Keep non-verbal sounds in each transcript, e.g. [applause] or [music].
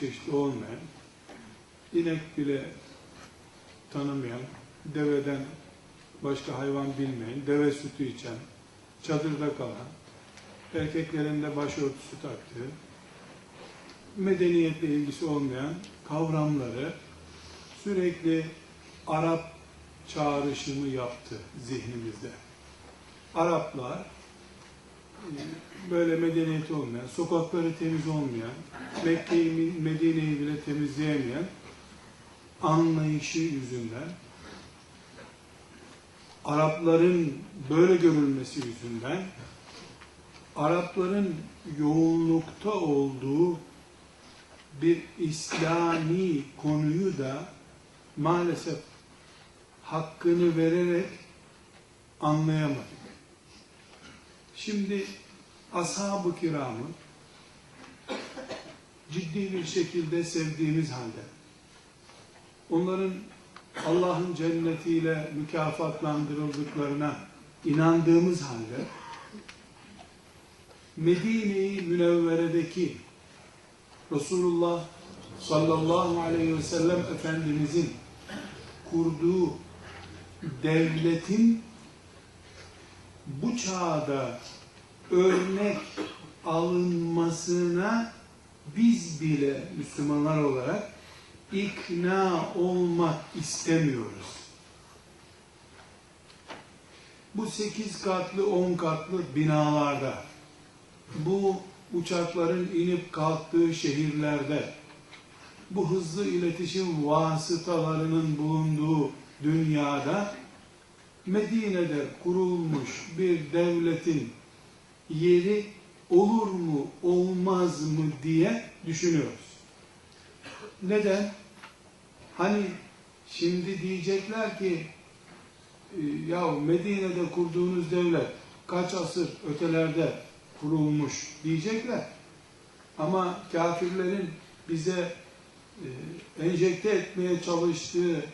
çeşidi olmayan, inek bile tanımayan, deveden başka hayvan bilmeyen, deve sütü içen, çadırda kalan, erkeklerin de başörtüsü taktığı, medeniyetle ilgisi olmayan kavramları sürekli Arap çağrışımı yaptı zihnimizde. Araplar böyle medeniyeti olmayan, sokakları temiz olmayan, Mekke'yi, Medine'yi bile temizleyemeyen anlayışı yüzünden Arapların böyle görülmesi yüzünden Arapların yoğunlukta olduğu bir İslami konuyu da maalesef hakkını vererek anlayamadık. Şimdi ashab-ı kiramı ciddi bir şekilde sevdiğimiz halde onların Allah'ın cennetiyle mükafatlandırıldıklarına inandığımız halde Medine-i Münevvere'deki Resulullah sallallahu aleyhi ve sellem Efendimizin kurduğu devletin bu çağda örnek alınmasına biz bile Müslümanlar olarak ikna olmak istemiyoruz. Bu sekiz katlı, on katlı binalarda, bu uçakların inip kalktığı şehirlerde, bu hızlı iletişim vasıtalarının bulunduğu dünyada Medine'de kurulmuş bir devletin yeri olur mu olmaz mı diye düşünüyoruz. Neden? Hani şimdi diyecekler ki e, ya Medine'de kurduğunuz devlet kaç asır ötelerde kurulmuş diyecekler. Ama kafirlerin bize e, enjekte etmeye çalıştığı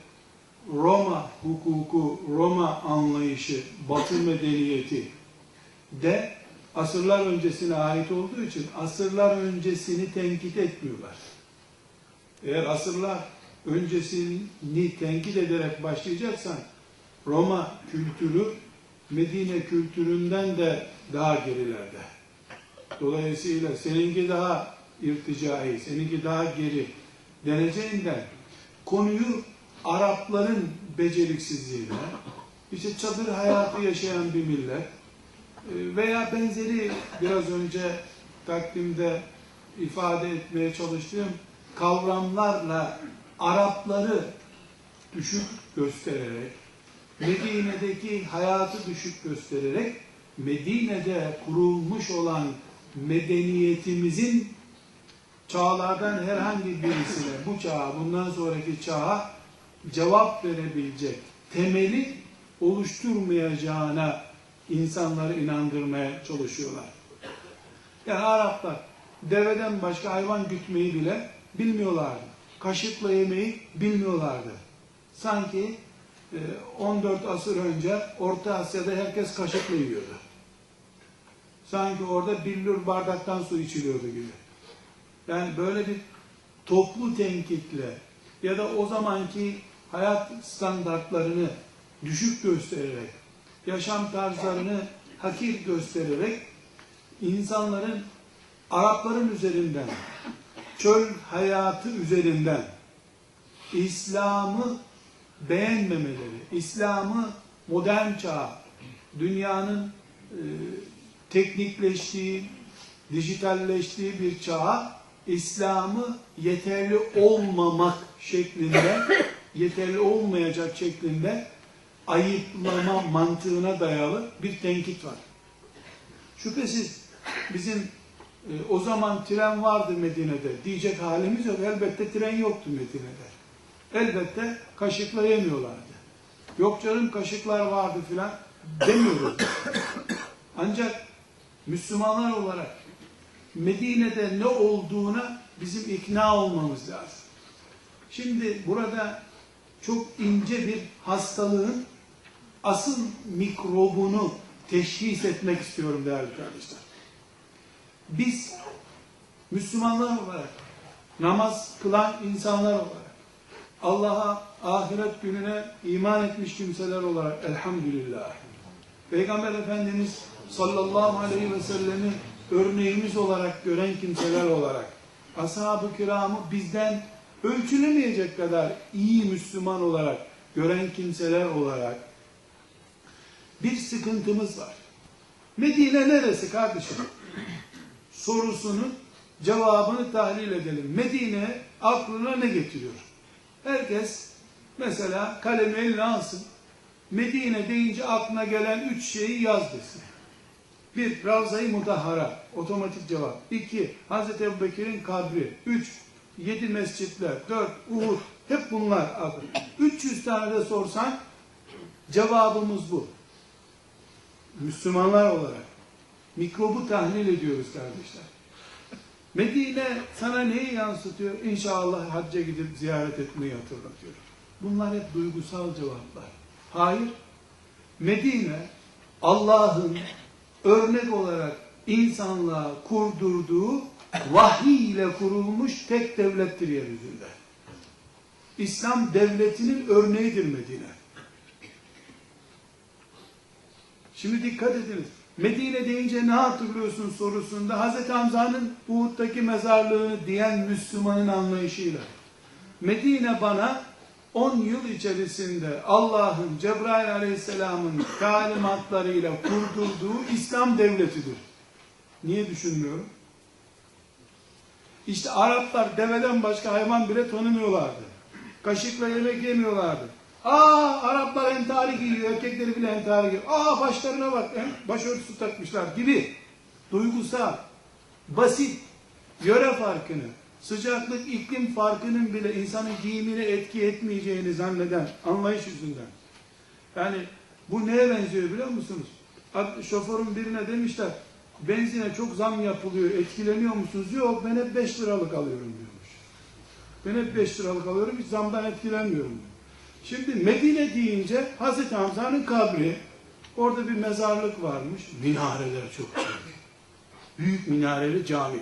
Roma hukuku, Roma anlayışı, Batı medeniyeti de asırlar öncesine ait olduğu için asırlar öncesini tenkit etmiyorlar. Eğer asırlar öncesini tenkit ederek başlayacaksan Roma kültürü Medine kültüründen de daha gerilerde. Dolayısıyla seninki daha irticai, seninki daha geri deneceğinden konuyu Arapların beceriksizliğine, işte çadır hayatı yaşayan bir millet e, veya benzeri biraz önce takdimde ifade etmeye çalıştığım kavramlarla Arapları düşük göstererek, Medine'deki hayatı düşük göstererek, Medine'de kurulmuş olan medeniyetimizin çağlardan herhangi birisine bu çağa, bundan sonraki çağa cevap verebilecek temeli oluşturmayacağına insanları inandırmaya çalışıyorlar. Yani Araplar deveden başka hayvan gütmeyi bile bilmiyorlardı. Kaşıkla yemeyi bilmiyorlardı. Sanki 14 e, asır önce Orta Asya'da herkes kaşıkla yiyordu. Sanki orada billur bardaktan su içiliyordu gibi. Yani böyle bir toplu tenkitle ya da o zamanki hayat standartlarını düşük göstererek, yaşam tarzlarını hakir göstererek insanların Arapların üzerinden, çöl hayatı üzerinden İslam'ı beğenmemeleri, İslam'ı modern çağ, dünyanın e, teknikleştiği, dijitalleştiği bir çağa İslam'ı yeterli olmamak şeklinde yeterli olmayacak şeklinde ayıplama mantığına dayalı bir tenkit var. Şüphesiz bizim e, o zaman tren vardı Medine'de diyecek halimiz yok. Elbette tren yoktu Medine'de. Elbette kaşıkla yemiyorlardı. Yok canım kaşıklar vardı filan demiyoruz. Ancak Müslümanlar olarak Medine'de ne olduğuna bizim ikna olmamız lazım. Şimdi burada çok ince bir hastalığın asıl mikrobunu teşhis etmek istiyorum değerli kardeşler. Biz Müslümanlar olarak, namaz kılan insanlar olarak, Allah'a, ahiret gününe iman etmiş kimseler olarak elhamdülillah. Peygamber Efendimiz sallallahu aleyhi ve sellemi örneğimiz olarak gören kimseler olarak, ashab-ı kiramı bizden ölçülemeyecek kadar iyi Müslüman olarak gören kimseler olarak bir sıkıntımız var. Medine neresi kardeşim? Sorusunun cevabını tahlil edelim. Medine aklına ne getiriyor? Herkes mesela kalemi eline alsın. Medine deyince aklına gelen üç şeyi yaz desin. Bir, Ravza-i Mudahhara, otomatik cevap. İki, Hazreti Ebu Bekir'in kabri. Üç, yedi mescitler. Dört, Uhud. Hep bunlar adı. 300 tane de sorsan cevabımız bu. Müslümanlar olarak mikrobu tahlil ediyoruz kardeşler. Medine sana neyi yansıtıyor? İnşallah hacca gidip ziyaret etmeyi hatırlatıyor. Bunlar hep duygusal cevaplar. Hayır. Medine Allah'ın örnek olarak insanlığa kurdurduğu vahiy ile kurulmuş tek devlettir yeryüzünde. İslam devletinin örneğidir Medine. Şimdi dikkat ediniz. Medine deyince ne hatırlıyorsun sorusunda Hazreti Hamza'nın Uhud'daki mezarlığını diyen Müslümanın anlayışıyla Medine bana 10 yıl içerisinde Allah'ın Cebrail Aleyhisselam'ın talimatlarıyla kurdurduğu İslam devletidir. Niye düşünmüyorum? İşte Araplar deveden başka hayvan bile tanımıyorlardı. Kaşıkla yemek yemiyorlardı. Aa Araplar entari giyiyor, erkekleri bile entari giyiyor. Aa başlarına bak, başörtüsü takmışlar gibi. Duygusal, basit, yöre farkını, sıcaklık, iklim farkının bile insanın giyimine etki etmeyeceğini zanneden anlayış yüzünden. Yani bu neye benziyor biliyor musunuz? Şoförün birine demişler, benzine çok zam yapılıyor, etkileniyor musunuz? Yok ben hep 5 liralık alıyorum diyormuş. Ben hep 5 liralık alıyorum, hiç zamdan etkilenmiyorum. Şimdi Medine deyince Hazreti Hamza'nın kabri, orada bir mezarlık varmış, minareler çok büyük. Büyük minareli cami.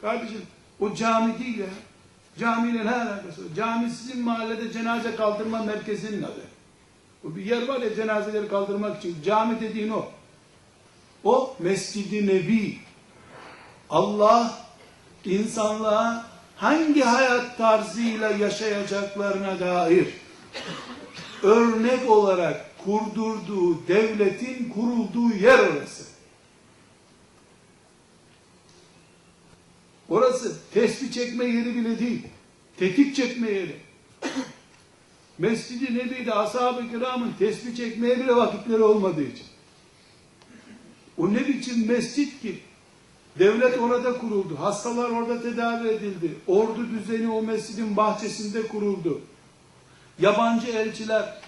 Kardeşim o cami değil ya. Camiyle ne alakası var? Cami sizin mahallede cenaze kaldırma merkezinin adı. O bir yer var ya cenazeleri kaldırmak için. Cami dediğin o. O Mescid-i Nebi. Allah insanlığa hangi hayat tarzıyla yaşayacaklarına dair örnek olarak kurdurduğu devletin kurulduğu yer orası. Orası tesbih çekme yeri bile değil. Tetik çekme yeri. Mescid-i Nebi'de ashab-ı kiramın tesbih çekmeye bile vakitleri olmadığı için. O ne biçim mescit ki? Devlet orada kuruldu. Hastalar orada tedavi edildi. Ordu düzeni o mescidin bahçesinde kuruldu. Yabancı elçiler,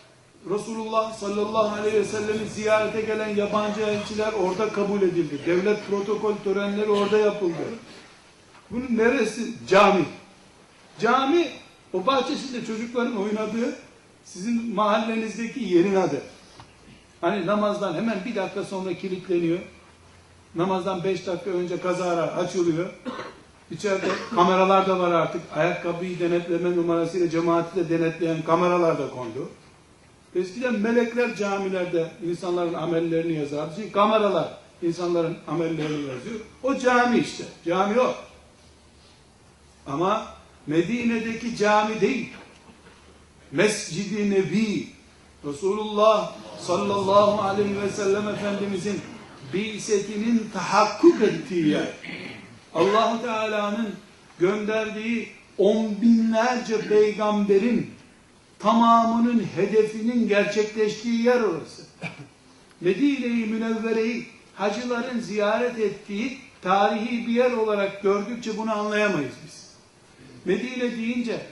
Resulullah sallallahu aleyhi ve sellem'i ziyarete gelen yabancı elçiler orada kabul edildi. Devlet protokol törenleri orada yapıldı. Bunun neresi? Cami. Cami, o bahçesinde çocukların oynadığı sizin mahallenizdeki yerin adı. Hani namazdan hemen bir dakika sonra kilitleniyor. Namazdan beş dakika önce kazara açılıyor. İçeride kameralar da var artık. Ayakkabıyı denetleme numarasıyla cemaati de denetleyen kameralar da kondu. Eskiden melekler camilerde insanların amellerini yazardı. Şimdi kameralar insanların amellerini yazıyor. O cami işte. Cami o. Ama Medine'deki cami değil. Mescid-i Nebi Resulullah sallallahu aleyhi ve sellem Efendimizin bi'setinin tahakkuk ettiği yer. allah Teala'nın gönderdiği on binlerce peygamberin tamamının hedefinin gerçekleştiği yer orası. Medine-i Münevvere'yi hacıların ziyaret ettiği tarihi bir yer olarak gördükçe bunu anlayamayız biz. Medine deyince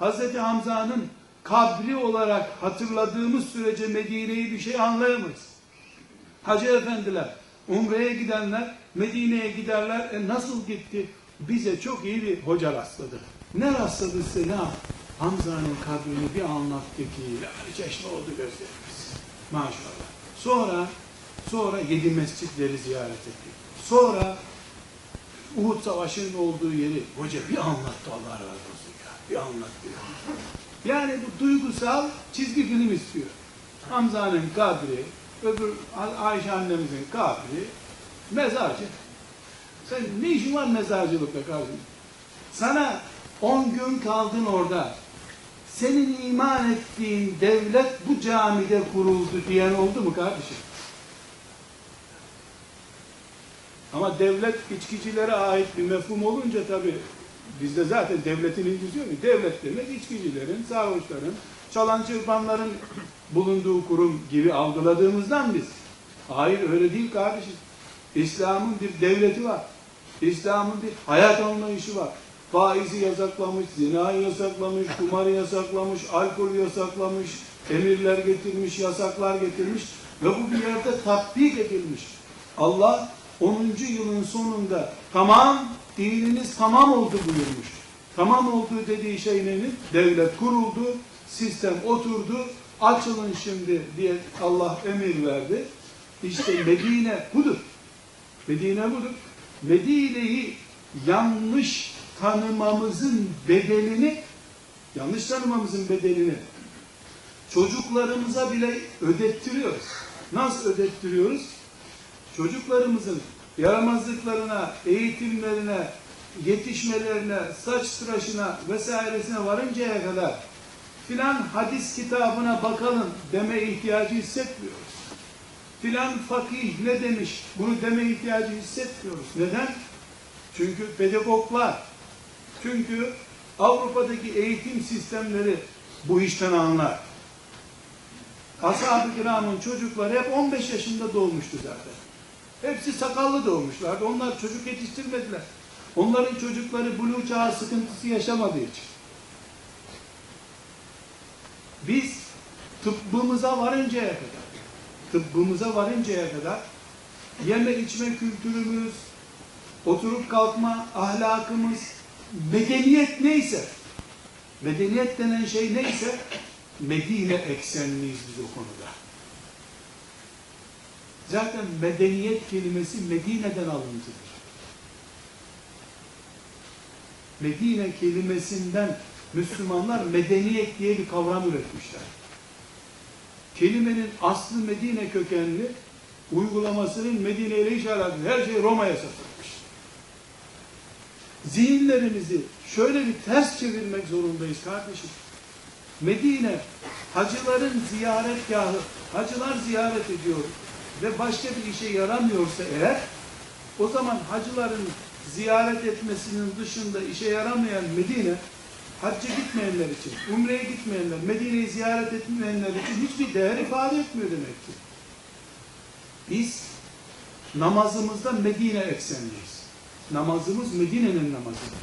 Hz. Hamza'nın kabri olarak hatırladığımız sürece Medine'yi bir şey anlayamayız. Hacı efendiler, Umre'ye gidenler Medine'ye giderler. E nasıl gitti? Bize çok iyi bir hoca rastladı. Ne rastladı size ne? Hamza'nın kabrini bir anlattı ki çeşme oldu gözlerimiz. Maşallah. Sonra sonra yedi mescitleri ziyaret ettik. Sonra Uhud Savaşı'nın olduğu yeri hoca bir anlattı Allah razı olsun ya. Bir anlattı ya. Yani bu duygusal çizgi film istiyor. Hamza'nın kabri, öbür Ayşe annemizin kabri, mezarcı. Sen ne işin var mezarcılıkla kardeşim? Sana 10 gün kaldın orada. Senin iman ettiğin devlet bu camide kuruldu diyen oldu mu kardeşim? Ama devlet içkicilere ait bir mefhum olunca tabi bizde zaten devletin ilgisi yok. Devlet demek içkicilerin, sarhoşların, çalan çırpanların bulunduğu kurum gibi algıladığımızdan biz. Hayır öyle değil kardeşim. İslam'ın bir devleti var. İslam'ın bir hayat anlayışı var. Faizi yasaklamış, zinayı yasaklamış, kumarı yasaklamış, alkol yasaklamış, emirler getirmiş, yasaklar getirmiş ve bu bir yerde tatbik edilmiş. Allah 10. yılın sonunda tamam dininiz tamam oldu buyurmuş. Tamam olduğu dediği şey nedir? Devlet kuruldu, sistem oturdu, açılın şimdi diye Allah emir verdi. İşte Medine budur. Medine budur. Medine'yi yanlış tanımamızın bedelini yanlış tanımamızın bedelini çocuklarımıza bile ödettiriyoruz. Nasıl ödettiriyoruz? Çocuklarımızın yaramazlıklarına, eğitimlerine, yetişmelerine, saç tıraşına vesairesine varıncaya kadar filan hadis kitabına bakalım deme ihtiyacı hissetmiyoruz. Filan fakih ne demiş bunu deme ihtiyacı hissetmiyoruz. Neden? Çünkü pedagoglar, çünkü Avrupa'daki eğitim sistemleri bu işten anlar. Ashab-ı kiramın çocukları hep 15 yaşında doğmuştu zaten. Hepsi sakallı doğmuşlardı. Onlar çocuk yetiştirmediler. Onların çocukları buluğ çağı sıkıntısı yaşamadığı için. Biz tıbbımıza varıncaya kadar, tıbbımıza varıncaya kadar yeme içme kültürümüz, oturup kalkma ahlakımız, medeniyet neyse, medeniyet denen şey neyse, Medine eksenliyiz biz o konuda. Zaten medeniyet kelimesi Medine'den alıntıdır. Medine kelimesinden Müslümanlar medeniyet diye bir kavram üretmişler. Kelimenin aslı Medine kökenli, uygulamasının Medine ile hiç alakası her şey Roma'ya satılmış. Zihinlerimizi şöyle bir ters çevirmek zorundayız kardeşim. Medine hacıların ziyaretgahı, hacılar ziyaret ediyor ve başka bir işe yaramıyorsa eğer o zaman hacıların ziyaret etmesinin dışında işe yaramayan Medine hacca gitmeyenler için, umreye gitmeyenler, Medine'yi ziyaret etmeyenler için hiçbir değer ifade etmiyor demektir. Biz namazımızda Medine eksenliyiz. Namazımız Medine'nin namazıdır.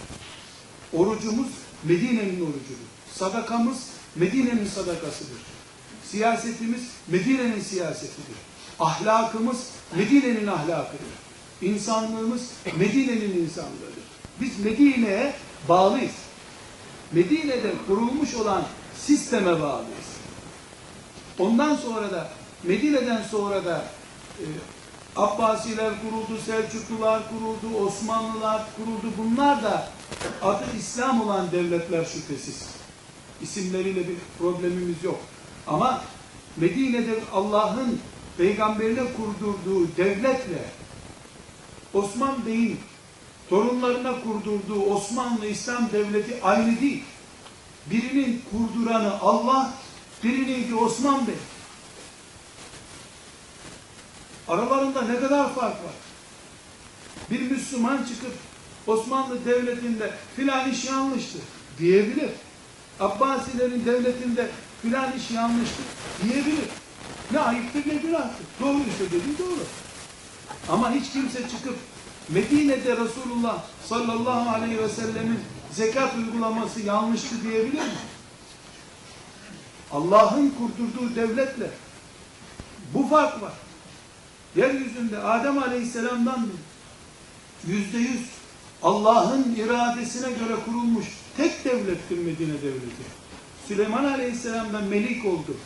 Orucumuz Medine'nin orucudur. Sadakamız Medine'nin sadakasıdır. Siyasetimiz Medine'nin siyasetidir. Ahlakımız Medine'nin ahlakıdır. İnsanlığımız Medine'nin insanlığıdır. Biz Medine'ye bağlıyız. Medine'de kurulmuş olan sisteme bağlıyız. Ondan sonra da Medine'den sonra da e, Abbasiler kuruldu, Selçuklular kuruldu, Osmanlılar kuruldu. Bunlar da adı İslam olan devletler şüphesiz. İsimleriyle bir problemimiz yok. Ama Medine'de Allah'ın peygamberine kurdurduğu devletle Osman Bey'in torunlarına kurdurduğu Osmanlı İslam devleti aynı değil. Birinin kurduranı Allah, birininki Osman Bey. Aralarında ne kadar fark var? Bir Müslüman çıkıp Osmanlı Devleti'nde filan iş yanlıştı diyebilir. Abbasilerin devletinde filan iş yanlıştır diyebilir. Ne ayıptır ne günahtır. Doğruysa dediği doğru. Ama hiç kimse çıkıp Medine'de Resulullah sallallahu aleyhi ve sellemin zekat uygulaması yanlıştı diyebilir mi? Allah'ın kurdurduğu devletle bu fark var. Yeryüzünde Adem Aleyhisselam'dan yüzde yüz Allah'ın iradesine göre kurulmuş tek devlettir Medine devleti. Süleyman Aleyhisselam da melik oldu.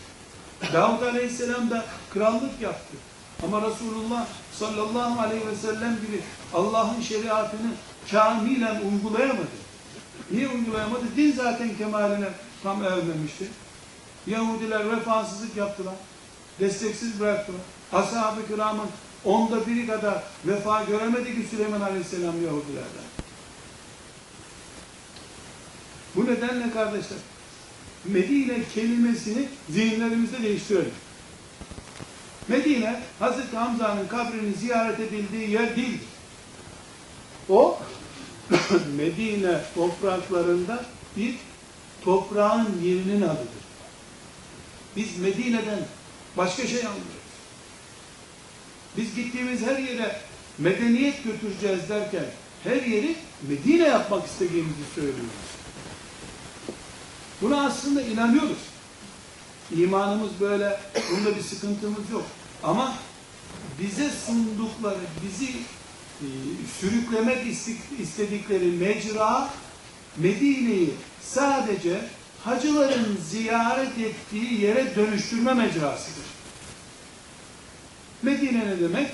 Davud Aleyhisselam da krallık yaptı. Ama Resulullah sallallahu aleyhi ve sellem gibi Allah'ın şeriatını kamilen uygulayamadı. Niye uygulayamadı? Din zaten kemaline tam ermemişti. Yahudiler vefasızlık yaptılar. Desteksiz bıraktılar. Ashab-ı kiramın onda biri kadar vefa göremedi ki Süleyman Aleyhisselam Yahudilerden. Bu nedenle kardeşler Medine kelimesini zihinlerimizde değiştirelim. Medine, Hazreti Hamza'nın kabrini ziyaret edildiği yer değildir. O, [coughs] Medine topraklarında bir toprağın yerinin adıdır. Biz Medine'den başka şey anlıyoruz. Biz gittiğimiz her yere medeniyet götüreceğiz derken her yeri Medine yapmak istediğimizi söylüyoruz. Buna aslında inanıyoruz. İmanımız böyle, bunda bir sıkıntımız yok. Ama bize sundukları, bizi e, sürüklemek istedikleri mecra Medine'yi sadece hacıların ziyaret ettiği yere dönüştürme mecrasıdır. Medine ne demek?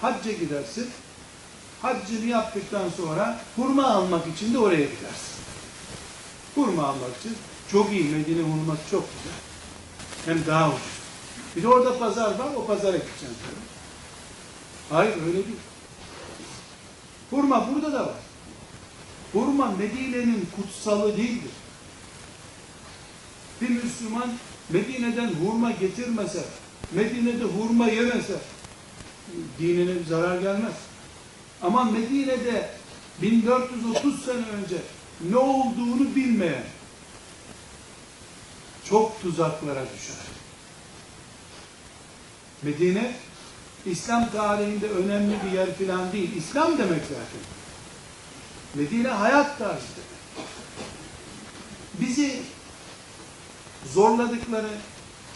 Hacca gidersin. Haccını yaptıktan sonra hurma almak için de oraya gidersin. Hurma almak için çok iyi. Medine hurması çok güzel. Hem daha ucuz. Bir de orada pazar var, o pazara gideceksin. Hayır öyle değil. Hurma burada da var. Hurma Medine'nin kutsalı değildir. Bir Müslüman Medine'den hurma getirmese, Medine'de hurma yemese, dinine zarar gelmez. Ama Medine'de 1430 sene önce ne olduğunu bilmeyen çok tuzaklara düşer. Medine İslam tarihinde önemli bir yer falan değil. İslam demek zaten. Medine hayat tarzı. Bizi zorladıkları,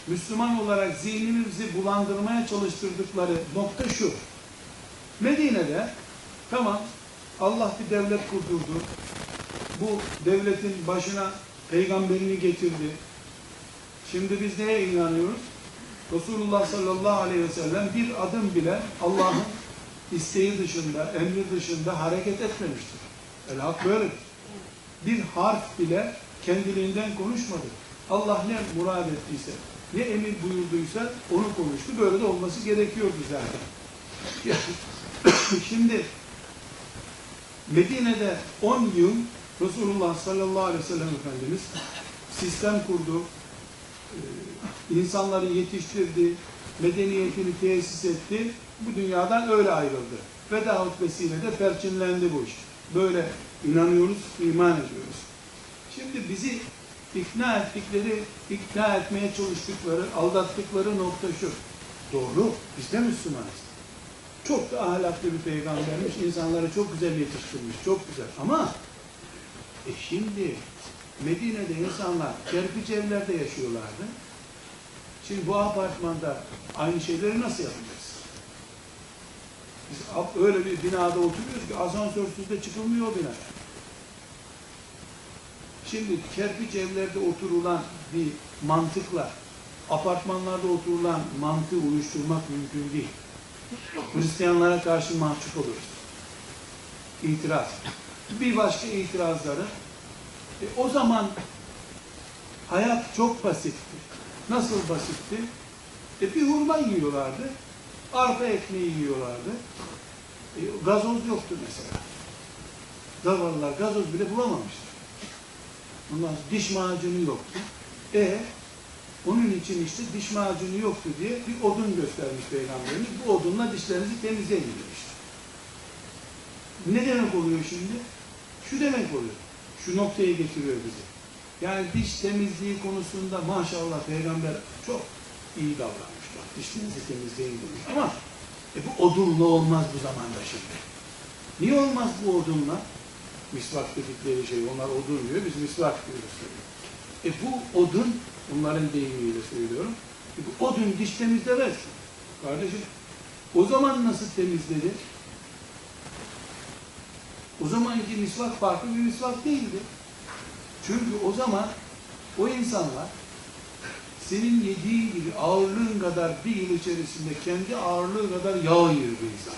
Müslüman olarak zihnimizi bulandırmaya çalıştırdıkları nokta şu. Medine'de tamam Allah bir devlet kurdurdu. Bu devletin başına peygamberini getirdi. Şimdi biz neye inanıyoruz? Resulullah sallallahu aleyhi ve sellem bir adım bile Allah'ın isteği dışında, emri dışında hareket etmemiştir. El hak böyledir. Bir harf bile kendiliğinden konuşmadı. Allah ne murad ettiyse, ne emir buyurduysa onu konuştu. Böyle de olması gerekiyordu [laughs] zaten. Şimdi Medine'de 10 yıl Resulullah sallallahu aleyhi ve sellem Efendimiz sistem kurdu, e, insanları yetiştirdi, medeniyetini tesis etti, bu dünyadan öyle ayrıldı. Veda hutbesiyle de perçinlendi bu iş. Böyle inanıyoruz, iman ediyoruz. Şimdi bizi ikna ettikleri, ikna etmeye çalıştıkları, aldattıkları nokta şu. Doğru, biz de Müslümanız. Çok da ahlaklı bir peygambermiş, insanları çok güzel yetiştirmiş, çok güzel. Ama e şimdi Medine'de insanlar kerpiç evlerde yaşıyorlardı. Şimdi bu apartmanda aynı şeyleri nasıl yapacağız? Biz öyle bir binada oturuyoruz ki asansörsüz de çıkılmıyor bina. Şimdi kerpiç evlerde oturulan bir mantıkla apartmanlarda oturulan mantığı uyuşturmak mümkün değil. Hristiyanlara karşı mahcup oluruz. İtiraz. Bir başka itirazları e, o zaman hayat çok basitti. Nasıl basitti? E, bir hurma yiyorlardı. Arpa ekmeği yiyorlardı. E, gazoz yoktu mesela. Zavallılar gazoz bile bulamamıştı. Ondan sonra diş macunu yoktu. E onun için işte diş macunu yoktu diye bir odun göstermiş Peygamberimiz. Bu odunla dişlerinizi temizleyin işte. Ne demek oluyor şimdi? Şu demek oluyor. Şu noktaya getiriyor bizi. Yani diş temizliği konusunda maşallah peygamber çok iyi davranmış. Bak dişlerinizi temizleyin demiş. Ama e, bu odunla olmaz bu zamanda şimdi. Niye olmaz bu odunla? Misvak dedikleri şey, onlar odun diyor, biz misvak diyoruz. E bu odun, onların deyimiyle söylüyorum, e, bu odun diş temizlemez. Kardeşim, o zaman nasıl temizledi? O zamanki misvak farklı bir misvak değildi. Çünkü o zaman o insanlar senin yediğin gibi ağırlığın kadar bir yıl içerisinde kendi ağırlığı kadar yağ yiyor bir insan.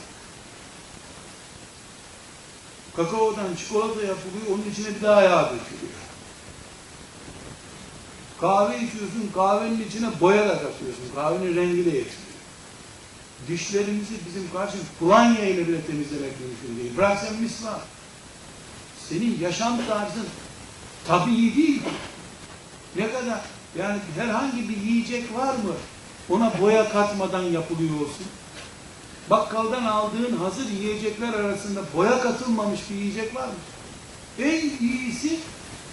Kakaodan çikolata yapılıyor, onun içine bir daha yağ dökülüyor. Kahve içiyorsun, kahvenin içine boya da katıyorsun, kahvenin rengi de. Dişlerimizi bizim karşımız kolonya ile bile temizlemek mümkün değil. Bırak sen misvak. Senin yaşam tarzın tabii değil. Ne kadar yani herhangi bir yiyecek var mı? Ona boya katmadan yapılıyor olsun. Bakkaldan aldığın hazır yiyecekler arasında boya katılmamış bir yiyecek var mı? En iyisi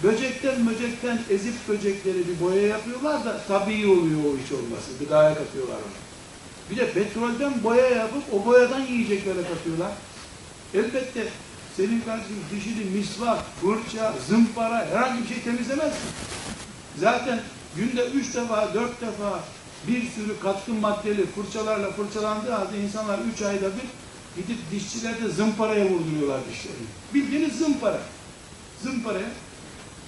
böcekten böcekten ezip böcekleri bir boya yapıyorlar da tabii oluyor o iç olması. Gıdaya katıyorlar onu. Bir de petrolden boya yapıp o boyadan yiyeceklere katıyorlar. Elbette senin kardeşin dişini misvak, fırça, zımpara herhangi bir şey temizlemezsin. Zaten günde üç defa, dört defa bir sürü katkı maddeli fırçalarla fırçalandığı halde insanlar üç ayda bir gidip dişçilerde zımparaya vurduruyorlar dişlerini. Bildiğiniz zımpara. Zımparaya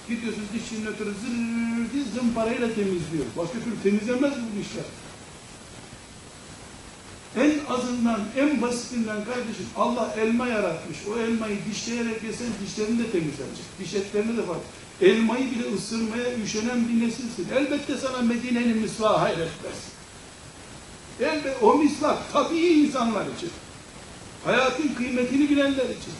gidiyorsunuz dişçinin ötürü zırr diye zımparayla temizliyor. Başka türlü temizlenmez bu dişler. En azından, en basitinden kardeşim Allah elma yaratmış. O elmayı dişleyerek yesen dişlerini de temizlenecek. Diş etlerini de bak. Elmayı bile ısırmaya üşenen bir nesilsin. Elbette sana Medine'nin misvağı hayretmez. Elbette o misvak tabii insanlar için. Hayatın kıymetini bilenler için.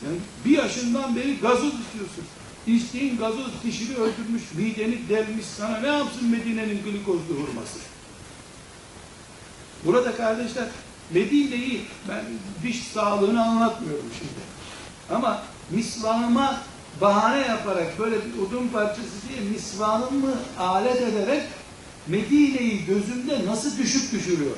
Sen bir yaşından beri gazoz istiyorsun. İçtiğin gazoz dişini öldürmüş, mideni delmiş sana ne yapsın Medine'nin glikozlu hurması? Burada kardeşler Medine'yi ben diş sağlığını anlatmıyorum şimdi. Ama misvağıma bahane yaparak böyle bir odun parçası diye misvağımı alet ederek Medine'yi gözümde nasıl düşük düşürüyor?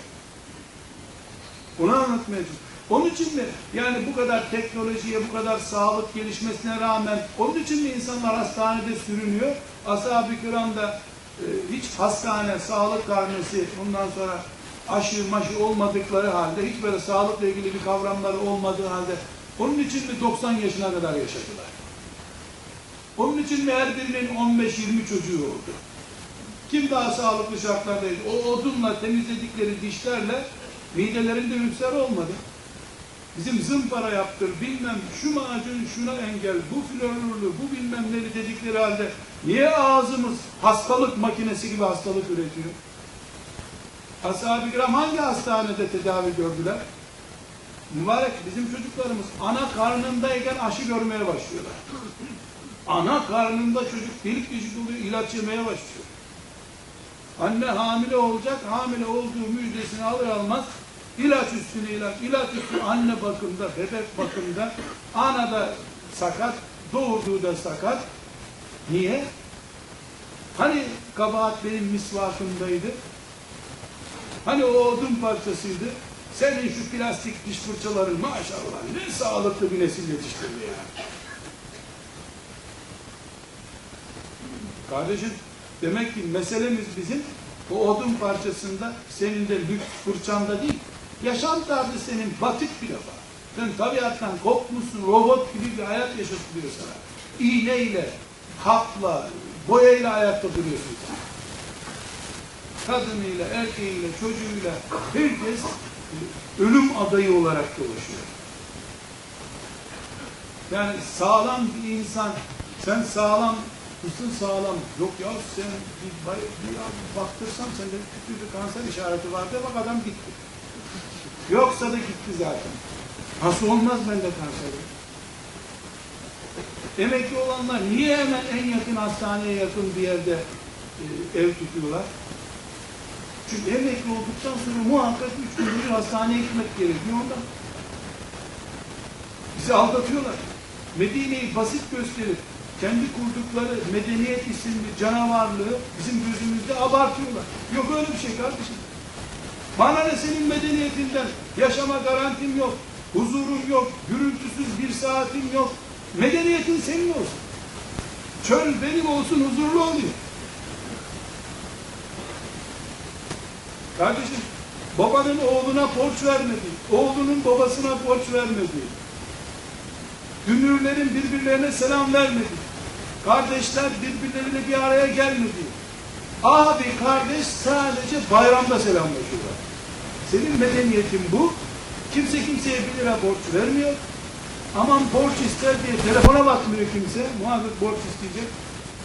Onu anlatmaya. Onun için mi yani bu kadar teknolojiye, bu kadar sağlık gelişmesine rağmen onun için mi insanlar hastanede sürünüyor? Ashab-ı e, hiç hastane, sağlık karnesi, ondan sonra aşı maşı olmadıkları halde, hiç böyle sağlıkla ilgili bir kavramları olmadığı halde onun için mi 90 yaşına kadar yaşadılar? Onun için mi her birinin 15-20 çocuğu oldu? Kim daha sağlıklı şartlardaydı? O odunla temizledikleri dişlerle midelerinde ülser olmadı. Bizim zımpara yaptır, bilmem şu macun şuna engel, bu florürlü, bu bilmem neli dedikleri halde niye ağzımız hastalık makinesi gibi hastalık üretiyor? Ashab-ı kiram hangi hastanede tedavi gördüler? Mübarek bizim çocuklarımız ana karnındayken aşı görmeye başlıyorlar. Ana karnında çocuk delik deşik oluyor, ilaç yemeye başlıyor. Anne hamile olacak, hamile olduğu müjdesini alır almaz ilaç üstüne ilaç, ilaç üstüne anne bakımda, bebek bakımda, ana da sakat, doğurduğu da sakat. Niye? Hani kabahat benim misvakımdaydı? Hani o odun parçasıydı? Senin şu plastik diş fırçaları maşallah ne sağlıklı bir nesil yetiştirdi ya. Kardeşim demek ki meselemiz bizim o odun parçasında senin de lüks fırçanda değil. Yaşam tarzı senin batık bir defa. Sen tabiattan kopmuşsun, robot gibi bir hayat yaşatılıyor sana. İğneyle, hapla, boyayla ayakta duruyorsun sen. Kadınıyla, erkeğiyle, çocuğuyla herkes ölüm adayı olarak dolaşıyor. Yani sağlam bir insan, sen sağlam mısın sağlam. Yok ya sen bir, bir, bir baktırsam sende küçük bir kanser işareti vardı bak adam gitti. Yoksa da gitti zaten. Nasıl olmaz bende kanseri? Emekli olanlar niye hemen en yakın hastaneye yakın bir yerde e, ev tutuyorlar? Çünkü emekli olduktan sonra muhakkak üç gün bir hastaneye gitmek gerekiyor ondan. Bizi aldatıyorlar. Medine'yi basit gösterip kendi kurdukları medeniyet isimli canavarlığı bizim gözümüzde abartıyorlar. Yok öyle bir şey kardeşim. Bana ne senin medeniyetinden? Yaşama garantim yok. Huzurum yok. Gürültüsüz bir saatim yok. Medeniyetin senin olsun. Çöl benim olsun huzurlu olayım. Kardeşim babanın oğluna borç vermedi. Oğlunun babasına borç vermedi. Dünürlerin birbirlerine selam vermedi. Kardeşler birbirleriyle bir araya gelmedi. Abi kardeş sadece bayramda selamlaşıyorlar. Senin medeniyetin bu. Kimse kimseye bir lira borç vermiyor. Aman borç ister diye telefona bakmıyor kimse. Muhakkak borç isteyecek.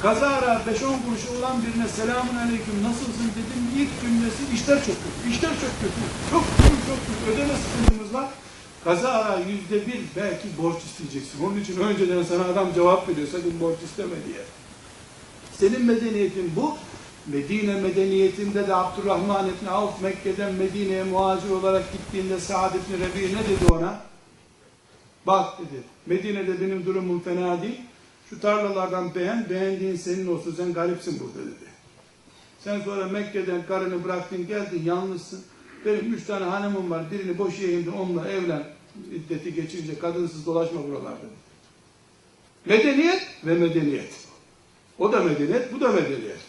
Kazara 5-10 kuruşu olan birine selamun aleyküm nasılsın dedim ilk cümlesi işler çok kötü. İşler çok kötü. Çok kötü çok kötü. Ödeme sıkıntımız var. Kazara yüzde bir belki borç isteyeceksin. Onun için önceden sana adam cevap veriyor sakın borç isteme diye. Senin medeniyetin bu. Medine medeniyetinde de Abdurrahman İbni Avf Mekke'den Medine'ye muhacir olarak gittiğinde Sa'd İbni Rebi ne dedi ona? Bak dedi, Medine'de benim durumum fena değil. Şu tarlalardan beğen, beğendiğin senin olsun, sen garipsin burada dedi. Sen sonra Mekke'den karını bıraktın, geldin, yalnızsın. Benim üç tane hanımım var, birini boşayayım da onunla evlen. İddeti geçince kadınsız dolaşma buralarda. Medeniyet ve medeniyet. O da medeniyet, bu da medeniyet.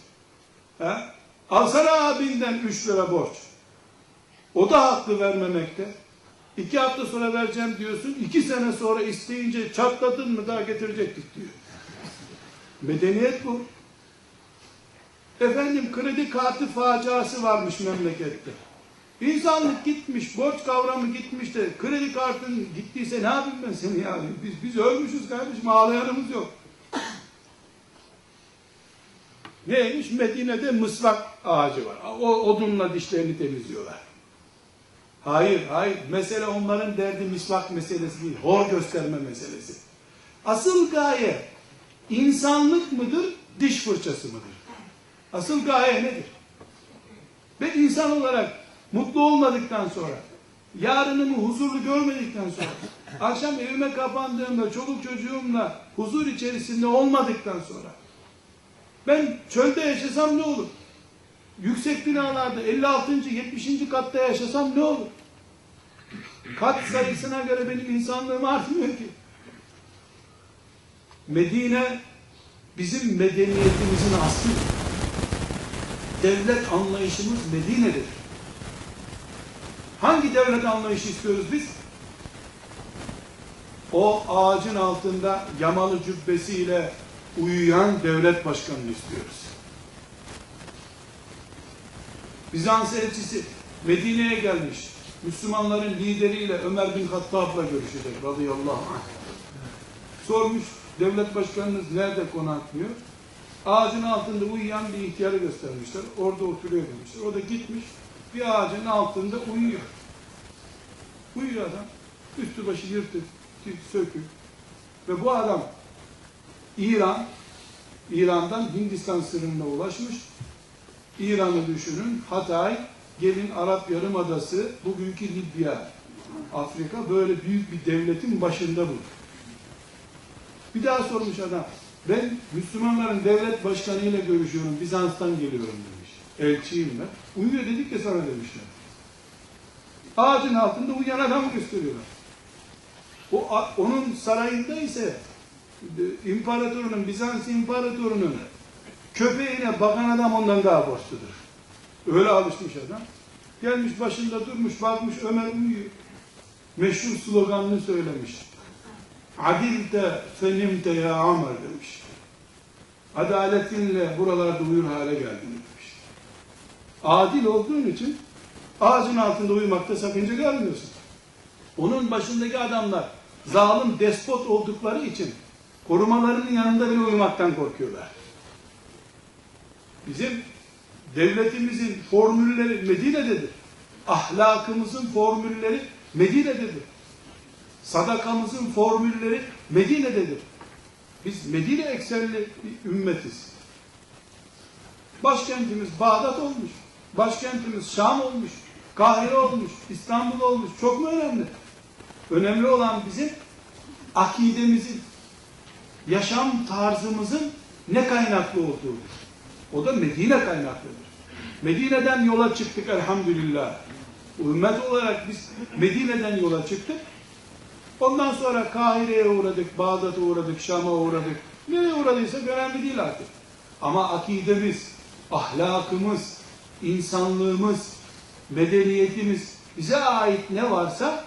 Ha? Alsana abinden üç lira borç. O da haklı vermemekte. İki hafta sonra vereceğim diyorsun. iki sene sonra isteyince çatladın mı daha getirecektik diyor. Medeniyet bu. Efendim kredi kartı faciası varmış memlekette. İnsanlık gitmiş, borç kavramı gitmiş de kredi kartın gittiyse ne yapayım ben seni ya? Biz, biz ölmüşüz kardeşim, ağlayanımız yok. Neymiş? Medine'de mısvak ağacı var. O odunla dişlerini temizliyorlar. Hayır, hayır. Mesele onların derdi misvak meselesi değil. Hor gösterme meselesi. Asıl gaye insanlık mıdır, diş fırçası mıdır? Asıl gaye nedir? Ben insan olarak mutlu olmadıktan sonra, yarınımı huzurlu görmedikten sonra, akşam evime kapandığımda çoluk çocuğumla huzur içerisinde olmadıktan sonra, ben çölde yaşasam ne olur? Yüksek binalarda 56. 70. katta yaşasam ne olur? Kat sayısına göre benim insanlığım artmıyor ki. Medine bizim medeniyetimizin aslı. Devlet anlayışımız Medine'dir. Hangi devlet anlayışı istiyoruz biz? O ağacın altında yamalı cübbesiyle uyuyan devlet başkanını istiyoruz. Bizans elçisi Medine'ye gelmiş. Müslümanların lideriyle Ömer bin Hattab'la görüşecek radıyallahu anh. Sormuş devlet başkanınız nerede konaklıyor? Ağacın altında uyuyan bir ihtiyarı göstermişler. Orada oturuyor demişler. O da gitmiş bir ağacın altında uyuyor. Uyuyor adam. Üstü başı yırtık, sökük. Ve bu adam İran, İran'dan Hindistan sınırına ulaşmış. İran'ı düşünün, Hatay, gelin Arap Yarımadası, bugünkü Libya, Afrika böyle büyük bir devletin başında bu. Bir daha sormuş adam, ben Müslümanların devlet başkanıyla görüşüyorum, Bizans'tan geliyorum demiş. Elçiyim ben. Uyuyor dedik ya sana demişler. Ağacın altında uyuyan adamı gösteriyorlar. O, onun sarayında ise imparatorunun, Bizans imparatorunun köpeğine bakan adam ondan daha borçludur. Öyle alışmış adam. Gelmiş başında durmuş, bakmış Ömer uyuyor. Meşhur sloganını söylemiş. Adilte fenimte ya Ömer demiş. Adaletinle buralarda uyur hale geldin demiş. Adil olduğun için ağacın altında uyumakta sakınca görmüyorsun. Onun başındaki adamlar zalim despot oldukları için korumalarının yanında bile uyumaktan korkuyorlar. Bizim devletimizin formülleri Medine'dedir. Ahlakımızın formülleri Medine'dedir. Sadakamızın formülleri Medine'dedir. Biz Medine eksenli bir ümmetiz. Başkentimiz Bağdat olmuş. Başkentimiz Şam olmuş. Kahire olmuş. İstanbul olmuş. Çok mu önemli? Önemli olan bizim akidemizin, yaşam tarzımızın ne kaynaklı olduğudur. O da Medine kaynaklıdır. Medine'den yola çıktık elhamdülillah. Ümmet olarak biz Medine'den yola çıktık. Ondan sonra Kahire'ye uğradık, Bağdat'a uğradık, Şam'a uğradık. Nereye uğradıysak önemli değil artık. Ama akidemiz, ahlakımız, insanlığımız, medeniyetimiz, bize ait ne varsa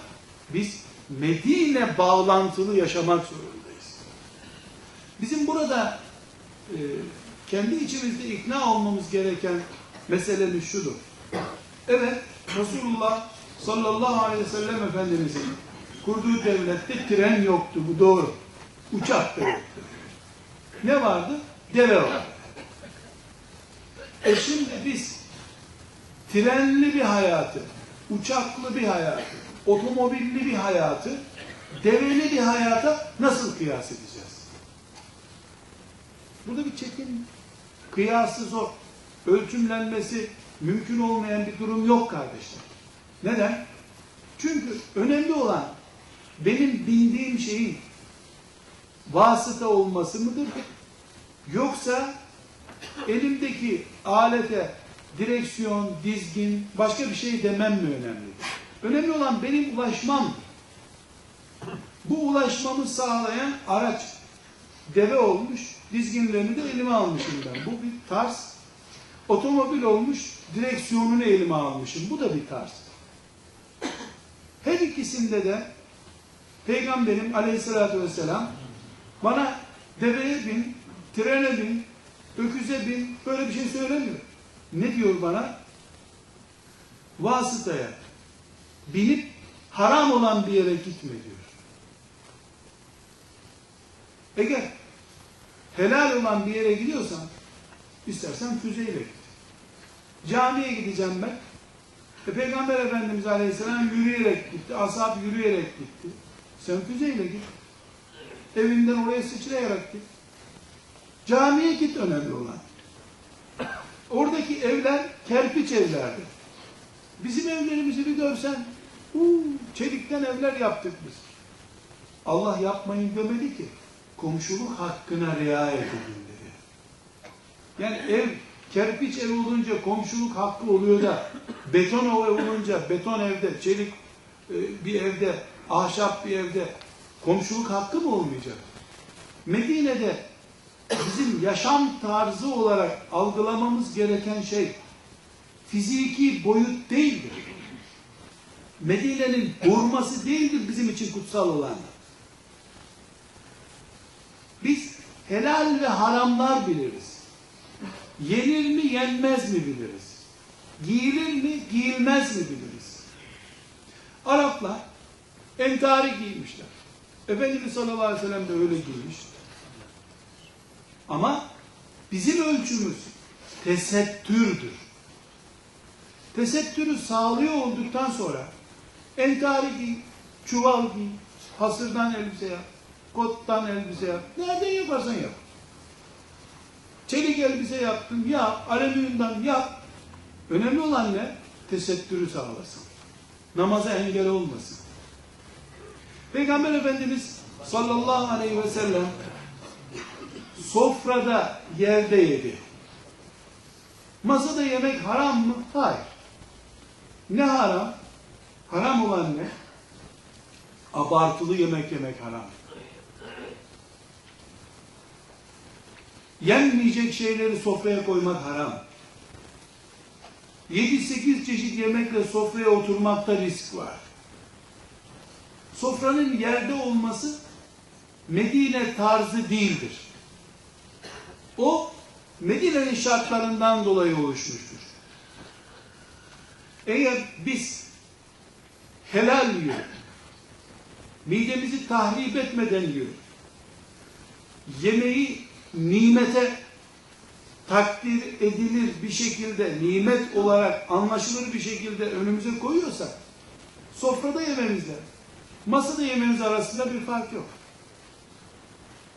biz Medine bağlantılı yaşamak zorundayız. Bizim burada e, kendi içimizde ikna olmamız gereken meselemiz şudur. Evet, Resulullah sallallahu aleyhi ve sellem Efendimizin kurduğu devlette tren yoktu, bu doğru. Uçak da yoktu. Ne vardı? Deve vardı. E şimdi biz trenli bir hayatı, uçaklı bir hayatı, otomobilli bir hayatı, develi bir hayata nasıl kıyas edeceğiz? Burada bir çekin, kıyası zor, ölçümlenmesi mümkün olmayan bir durum yok kardeşler. Neden? Çünkü önemli olan benim bindiğim şeyin vasıta olması mıdır? Yoksa elimdeki alete direksiyon, dizgin, başka bir şey demem mi önemlidir? Önemli olan benim ulaşmam. Bu ulaşmamı sağlayan araç deve olmuş, dizginlerini de elime almışım ben. Bu bir tarz. Otomobil olmuş, direksiyonunu elime almışım. Bu da bir tarz. Her ikisinde de Peygamberim aleyhissalatü vesselam bana deveye bin, trene bin, öküze bin, böyle bir şey söylemiyor. Ne diyor bana? Vasıtaya binip haram olan bir yere gitme diyor. Eğer helal olan bir yere gidiyorsan istersen füzeyle git. Camiye gideceğim ben. E, Peygamber Efendimiz Aleyhisselam yürüyerek gitti. Ashab yürüyerek gitti. Sen füzeyle git. Evinden oraya sıçrayarak git. Camiye git önemli olan. Oradaki evler kerpiç evlerdi. Bizim evlerimizi bir görsen, uu, çelikten evler yaptık biz. Allah yapmayın demedi ki, komşuluk hakkına riayet edin dedi. Yani ev, kerpiç ev olunca komşuluk hakkı oluyor da, beton ev olunca, beton evde, çelik e, bir evde, ahşap bir evde komşuluk hakkı mı olmayacak? Medine'de bizim yaşam tarzı olarak algılamamız gereken şey fiziki boyut değildir. Medine'nin hurması değildir bizim için kutsal olan. Biz helal ve haramlar biliriz. Yenir mi yenmez mi biliriz. Giyilir mi giyilmez mi biliriz. Araplar entari giymişler. Efendimiz sallallahu aleyhi ve sellem de öyle giymiş. Ama bizim ölçümüz tesettürdür. Tesettürü sağlıyor olduktan sonra entari giy, çuval giy, hasırdan elbise yap, kottan elbise yap, nereden yaparsan yap. Çelik elbise yaptın, yap, alüminyumdan yap. Önemli olan ne? Tesettürü sağlasın. Namaza engel olmasın. Peygamber Efendimiz sallallahu aleyhi ve sellem sofrada yerde yedi. Masada yemek haram mı? Hayır. Ne haram? Haram olan ne? Abartılı yemek yemek haram. Yenmeyecek şeyleri sofraya koymak haram. 7-8 çeşit yemekle sofraya oturmakta risk var. Sofranın yerde olması Medine tarzı değildir. O Medine'nin şartlarından dolayı oluşmuştur. Eğer biz helal yiyor, midemizi tahrip etmeden yiyor, yemeği nimete takdir edilir bir şekilde, nimet olarak anlaşılır bir şekilde önümüze koyuyorsak, sofrada yememizle, masada yememiz arasında bir fark yok.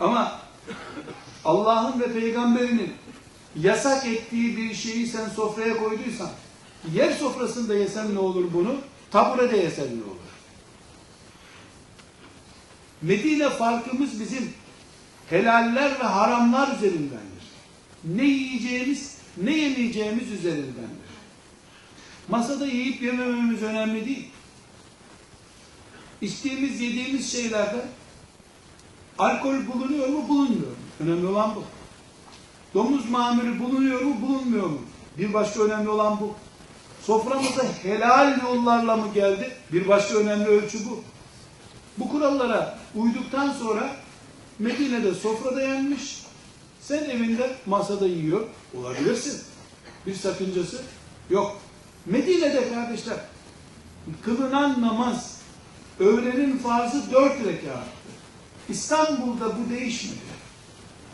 Ama Allah'ın ve peygamberinin yasak ettiği bir şeyi sen sofraya koyduysan, yer sofrasında yesen ne olur bunu, taburede yesen ne olur? Medine farkımız bizim helaller ve haramlar üzerindendir. Ne yiyeceğimiz, ne yemeyeceğimiz üzerindendir. Masada yiyip yemememiz önemli değil. İçtiğimiz, yediğimiz şeylerde alkol bulunuyor mu, bulunmuyor mu? Önemli olan bu. Domuz mamülü bulunuyor mu, bulunmuyor mu? Bir başka önemli olan bu. Soframıza helal yollarla mı geldi? Bir başka önemli ölçü bu. Bu kurallara uyduktan sonra Medine'de sofrada yenmiş, sen evinde masada yiyor olabilirsin. Bir sakıncası yok. Medine'de kardeşler kılınan namaz öğlenin farzı dört rekattı. İstanbul'da bu değişmedi.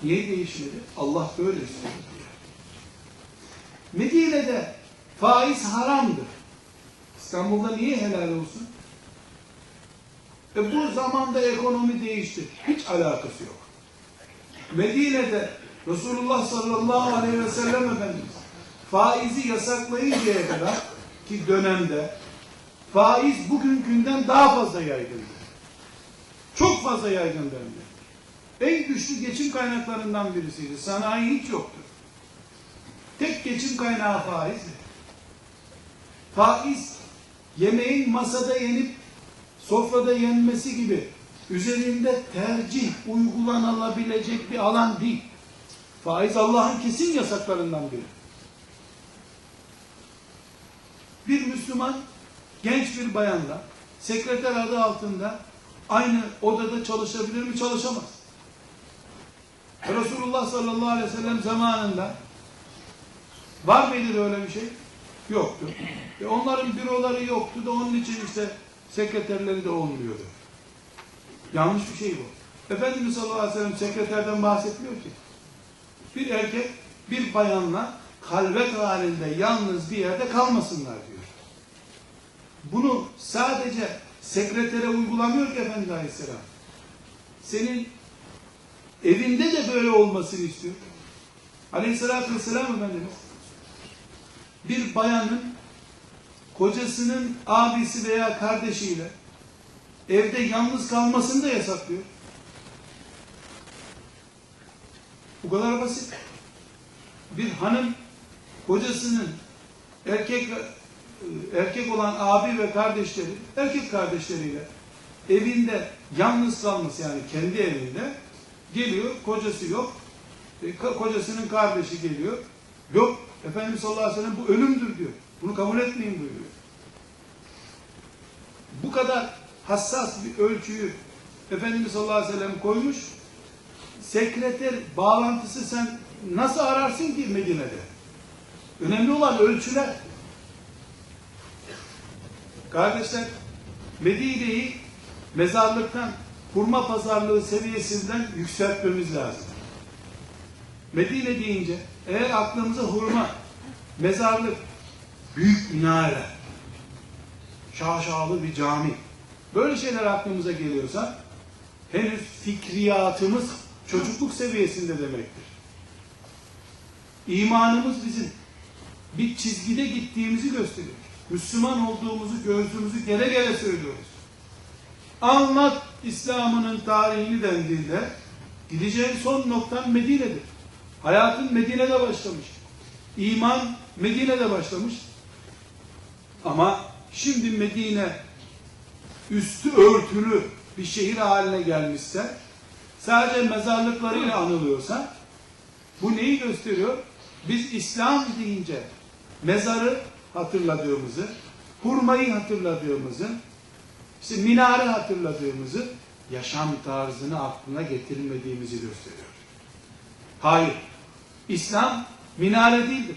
Niye değişmedi? Allah böyle diye. Medine'de faiz haramdır. İstanbul'da niye helal olsun? E bu zamanda ekonomi değişti. Hiç alakası yok. Medine'de Resulullah sallallahu aleyhi ve sellem Efendimiz faizi yasaklayıncaya kadar ki dönemde faiz bugünkünden daha fazla yaygındı. Çok fazla yaygındı hem de. En güçlü geçim kaynaklarından birisiydi. Sanayi hiç yoktu. Tek geçim kaynağı faizdi. Faiz yemeğin masada yenip sofrada yenmesi gibi üzerinde tercih uygulanılabilecek bir alan değil. Faiz Allah'ın kesin yasaklarından biri. Bir Müslüman genç bir bayanla sekreter adı altında aynı odada çalışabilir mi? Çalışamaz. Resulullah sallallahu aleyhi ve sellem zamanında var mıydı öyle bir şey? Yoktu. E onların büroları yoktu da onun için işte sekreterleri de olmuyordu. Yanlış bir şey bu. Efendimiz sallallahu aleyhi ve sellem sekreterden bahsetmiyor ki. Bir erkek bir bayanla halvet halinde yalnız bir yerde kalmasınlar diyor. Bunu sadece sekretere uygulamıyor ki Efendimiz Aleyhisselam. Senin evinde de böyle olmasını istiyor. Aleyhisselatü Vesselam Efendimiz bir bayanın kocasının abisi veya kardeşiyle evde yalnız kalmasını da yasaklıyor. Bu kadar basit. Bir hanım kocasının erkek erkek olan abi ve kardeşleri, erkek kardeşleriyle evinde yalnız kalması yani kendi evinde geliyor, kocası yok. E, kocasının kardeşi geliyor. Yok, Efendimiz sallallahu aleyhi ve sellem bu ölümdür diyor. Bunu kabul etmeyin buyuruyor. Bu kadar hassas bir ölçüyü Efendimiz sallallahu aleyhi ve sellem koymuş. Sekreter bağlantısı sen nasıl ararsın ki Medine'de? Önemli olan ölçüler. Kardeşler, Medine'yi mezarlıktan, hurma pazarlığı seviyesinden yükseltmemiz lazım. Medine deyince eğer aklımıza hurma, mezarlık, büyük minare, şaşalı bir cami, böyle şeyler aklımıza geliyorsa henüz fikriyatımız çocukluk seviyesinde demektir. İmanımız bizim bir çizgide gittiğimizi gösteriyor. Müslüman olduğumuzu gözümüzü gele gele söylüyoruz. Anlat İslam'ının tarihini dendiğinde gideceğin son noktan Medine'dir. Hayatın Medine'de başlamış. İman Medine'de başlamış. Ama şimdi Medine üstü örtülü bir şehir haline gelmişse sadece mezarlıklarıyla anılıyorsa bu neyi gösteriyor? Biz İslam deyince mezarı hatırladığımızı, hurmayı hatırladığımızı, işte minare hatırladığımızı, yaşam tarzını aklına getirmediğimizi gösteriyor. Hayır. İslam minare değildir.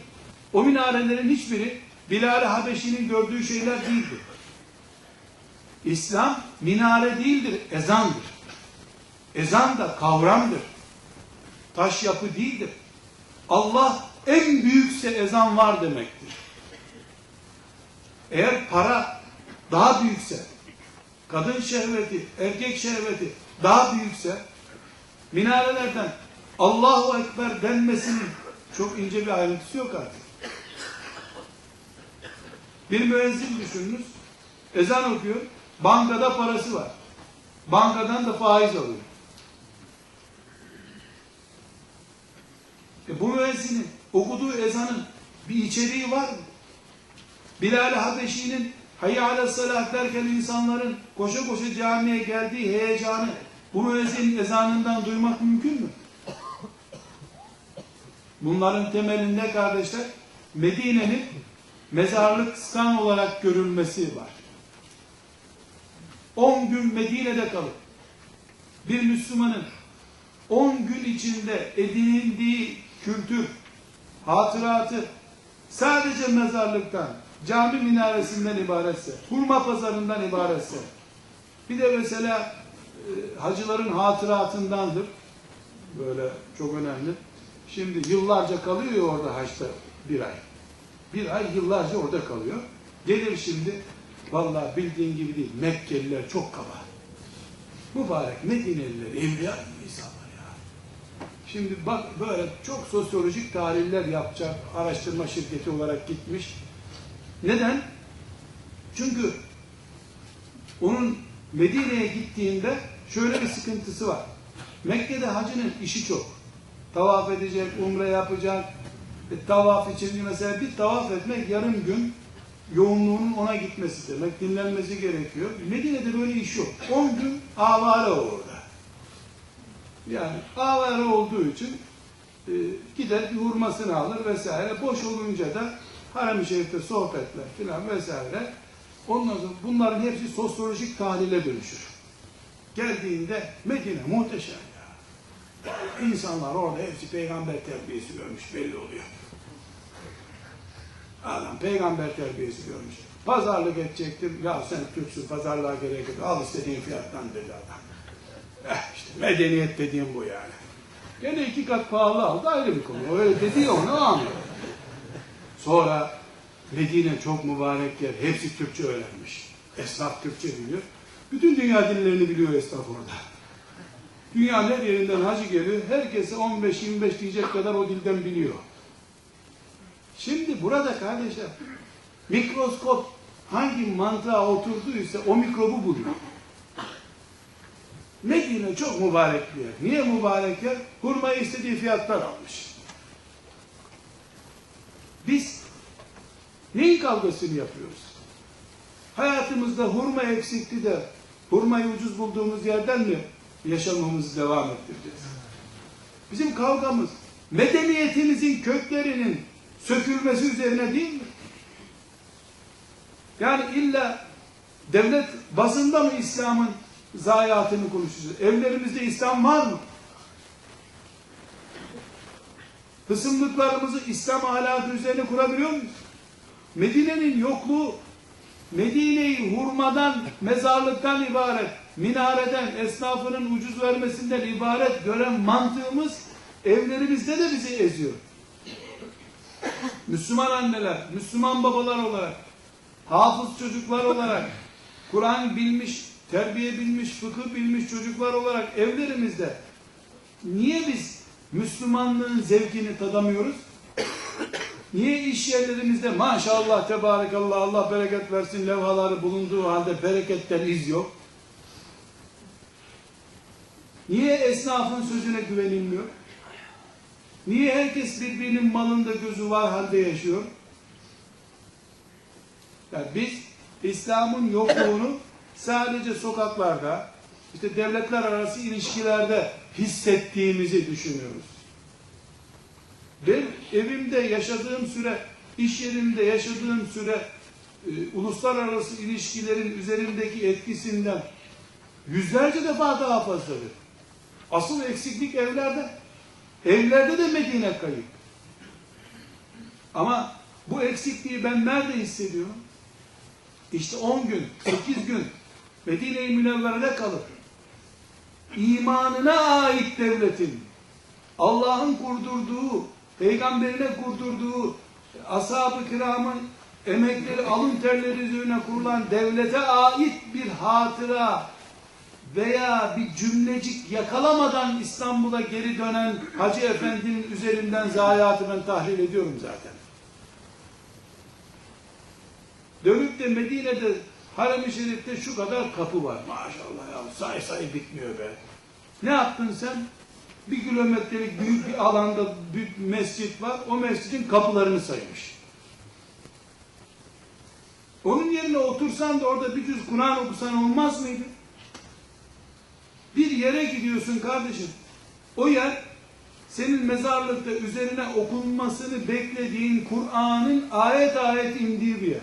O minarelerin hiçbiri Bilal-i Habeşi'nin gördüğü şeyler değildir. İslam minare değildir, ezandır. Ezan da kavramdır. Taş yapı değildir. Allah en büyükse ezan var demektir. Eğer para daha büyükse, kadın şehveti, erkek şehveti daha büyükse, minarelerden Allahu Ekber denmesinin çok ince bir ayrıntısı yok artık. Bir müezzin düşününüz, ezan okuyor, bankada parası var. Bankadan da faiz alıyor. E bu müezzinin okuduğu ezanın bir içeriği var mı? Bilal-i Habeşi'nin hayy ala derken insanların koşa koşa camiye geldiği heyecanı bu müezzinin ezanından duymak mümkün mü? Bunların temelinde kardeşler Medine'nin mezarlık stan olarak görülmesi var. 10 gün Medine'de kalıp bir Müslümanın 10 gün içinde edinildiği kültür, hatıratı sadece mezarlıktan, cami minaresinden ibaretse, hurma pazarından ibaretse, bir de mesela e, hacıların hatıratındandır. Böyle çok önemli. Şimdi yıllarca kalıyor orada haçta bir ay. Bir ay yıllarca orada kalıyor. Gelir şimdi, vallahi bildiğin gibi değil, Mekkeliler çok kaba. Mübarek Medineliler, evliya gibi insanlar ya. Şimdi bak böyle çok sosyolojik tahliller yapacak araştırma şirketi olarak gitmiş. Neden? Çünkü onun Medine'ye gittiğinde şöyle bir sıkıntısı var. Mekke'de hacının işi çok. Tavaf edecek, umre yapacak. E, tavaf için mesela bir tavaf etmek yarım gün yoğunluğunun ona gitmesi demek, dinlenmesi gerekiyor. Medine'de böyle iş yok. 10 gün avare orada. Yani avare olduğu için e, gider bir hurmasını alır vesaire. Boş olunca da harem-i sohbetler filan vesaire. Ondan sonra bunların hepsi sosyolojik tahlile dönüşür. Geldiğinde Medine muhteşem ya. İnsanlar orada hepsi peygamber terbiyesi görmüş belli oluyor. Adam peygamber terbiyesi görmüş. Pazarlık edecektim. Ya sen Türksün pazarlığa gerek yok. Al istediğin fiyattan dedi adam. Eh işte medeniyet dediğim bu yani. Gene iki kat pahalı aldı ayrı bir konu. Öyle dedi ya onu anlıyor. Sonra Medine çok mübarek yer. Hepsi Türkçe öğrenmiş. Esnaf Türkçe biliyor. Bütün dünya dillerini biliyor esnaf orada. Dünyanın her yerinden hacı geliyor. Herkese 15-25 diyecek kadar o dilden biliyor. Şimdi burada kardeşler mikroskop hangi mantığa oturduysa o mikrobu buluyor. Medine çok mübarek bir yer. Niye mübarek yer? Hurmayı istediği fiyattan almış. Biz neyin kavgasını yapıyoruz? Hayatımızda hurma eksikti de hurmayı ucuz bulduğumuz yerden mi yaşamamızı devam ettireceğiz? Bizim kavgamız medeniyetimizin köklerinin sökülmesi üzerine değil mi? Yani illa devlet basında mı İslam'ın zayiatını konuşacağız? Evlerimizde İslam var mı? Hısımlıklarımızı İslam ahlakı üzerine kurabiliyor muyuz? Medine'nin yokluğu, Medine'yi hurmadan, mezarlıktan ibaret, minareden, esnafının ucuz vermesinden ibaret gören mantığımız evlerimizde de bizi eziyor. Müslüman anneler, Müslüman babalar olarak, hafız çocuklar olarak, Kur'an bilmiş, terbiye bilmiş, fıkıh bilmiş çocuklar olarak evlerimizde niye biz Müslümanlığın zevkini tadamıyoruz? Niye iş yerlerimizde maşallah tebarekallah Allah bereket versin levhaları bulunduğu halde bereketten iz yok? Niye esnafın sözüne güvenilmiyor? Niye herkes birbirinin malında gözü var halde yaşıyor? Yani biz İslam'ın yokluğunu sadece sokaklarda, işte devletler arası ilişkilerde hissettiğimizi düşünüyoruz. Ben evimde yaşadığım süre, iş yerimde yaşadığım süre, e, uluslararası ilişkilerin üzerindeki etkisinden yüzlerce defa daha fazladır. Asıl eksiklik evlerde. Evlerde de Medine kayıp. Ama bu eksikliği ben nerede hissediyorum? İşte 10 gün, 8 gün Medine-i Münevvere'de kalıp imanına ait devletin Allah'ın kurdurduğu, peygamberine kurdurduğu ashab-ı kiramın emekleri, alın terleri üzerine kurulan devlete ait bir hatıra veya bir cümlecik yakalamadan İstanbul'a geri dönen Hacı Efendi'nin üzerinden zayiatı ben tahlil ediyorum zaten. Dönüp de Medine'de Harem-i Şerif'te şu kadar kapı var. Maşallah ya say say bitmiyor be. Ne yaptın sen? Bir kilometrelik büyük bir alanda büyük bir mescit var. O mescidin kapılarını saymış. Onun yerine otursan da orada bir cüz Kur'an okusan olmaz mıydı? Bir yere gidiyorsun kardeşim. O yer senin mezarlıkta üzerine okunmasını beklediğin Kur'an'ın ayet ayet indiği bir yer.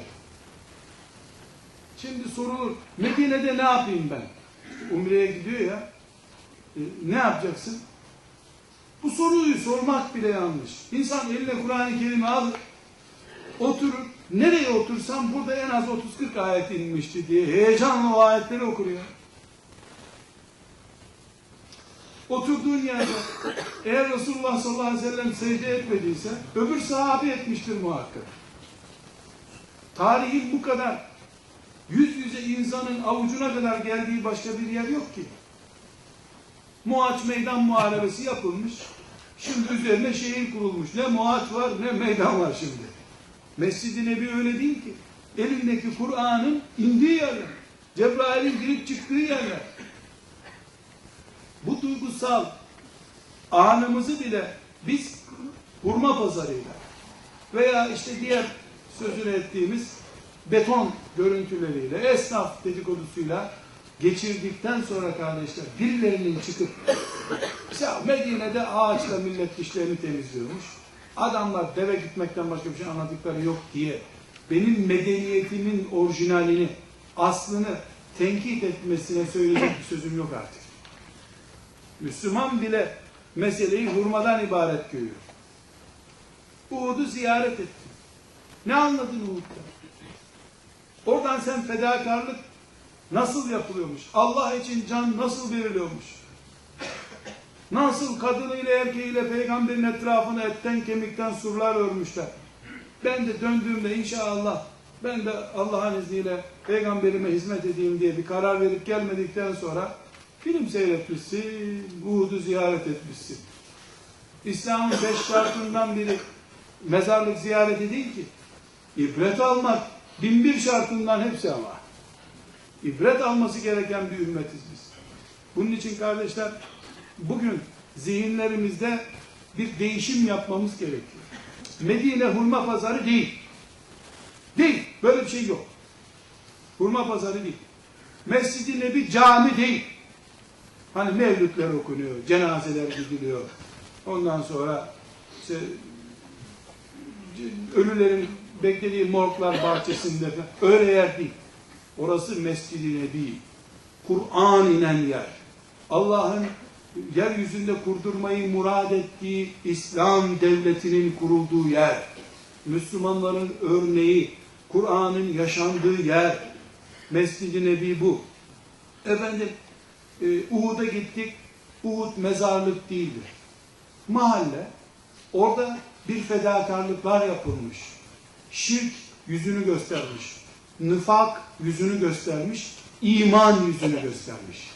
Şimdi sorulur, Medine'de ne yapayım ben? Umre'ye gidiyor ya, e, ne yapacaksın? Bu soruyu sormak bile yanlış. İnsan eline Kur'an-ı Kerim'i alır, oturur, nereye otursam burada en az 30-40 ayet inmişti diye heyecanla o ayetleri okur ya. Oturduğun yerde eğer Resulullah sallallahu aleyhi ve sellem secde etmediyse öbür sahabe etmiştir muhakkak. Tarihin bu kadar yüz yüze insanın avucuna kadar geldiği başka bir yer yok ki. Muhaç meydan muharebesi yapılmış. Şimdi üzerine şehir kurulmuş. Ne muhaç var ne meydan var şimdi. Mescid-i Nebi öyle değil ki. Elindeki Kur'an'ın indiği yerler. Cebrail'in girip çıktığı yerler. Bu duygusal anımızı bile biz hurma pazarıyla veya işte diğer sözünü ettiğimiz beton görüntüleriyle, esnaf dedikodusuyla geçirdikten sonra kardeşler birilerinin çıkıp mesela Medine'de ağaçla millet dişlerini temizliyormuş. Adamlar deve gitmekten başka bir şey anladıkları yok diye benim medeniyetimin orijinalini, aslını tenkit etmesine söyleyecek bir sözüm yok artık. Müslüman bile meseleyi hurmadan ibaret görüyor. Uhud'u ziyaret ettin. Ne anladın Uhud'da? Oradan sen fedakarlık nasıl yapılıyormuş? Allah için can nasıl veriliyormuş? Nasıl kadınıyla erkeğiyle peygamberin etrafına etten kemikten surlar örmüşler. Ben de döndüğümde inşallah ben de Allah'ın izniyle peygamberime hizmet edeyim diye bir karar verip gelmedikten sonra film seyretmişsin, Uhud'u ziyaret etmişsin. İslam'ın beş şartından biri mezarlık ziyareti değil ki. İbret almak bin bir şartından hepsi ama. İbret alması gereken bir ümmetiz biz. Bunun için kardeşler bugün zihinlerimizde bir değişim yapmamız gerekiyor. Medine hurma pazarı değil. Değil. Böyle bir şey yok. Hurma pazarı değil. Mescid-i Nebi cami değil. Hani mevlütler okunuyor, cenazeler gidiliyor. Ondan sonra işte ölülerin beklediği morglar bahçesinde. Öyle yer değil. Orası Mescid-i Nebi. Kur'an inen yer. Allah'ın yeryüzünde kurdurmayı murad ettiği İslam devletinin kurulduğu yer. Müslümanların örneği, Kur'an'ın yaşandığı yer. Mescid-i Nebi bu. Efendim, e, Uhud'a gittik. Uhud mezarlık değildir. Mahalle, orada bir fedakarlıklar yapılmış. Şirk yüzünü göstermiş. Nifak yüzünü göstermiş. iman yüzünü göstermiş.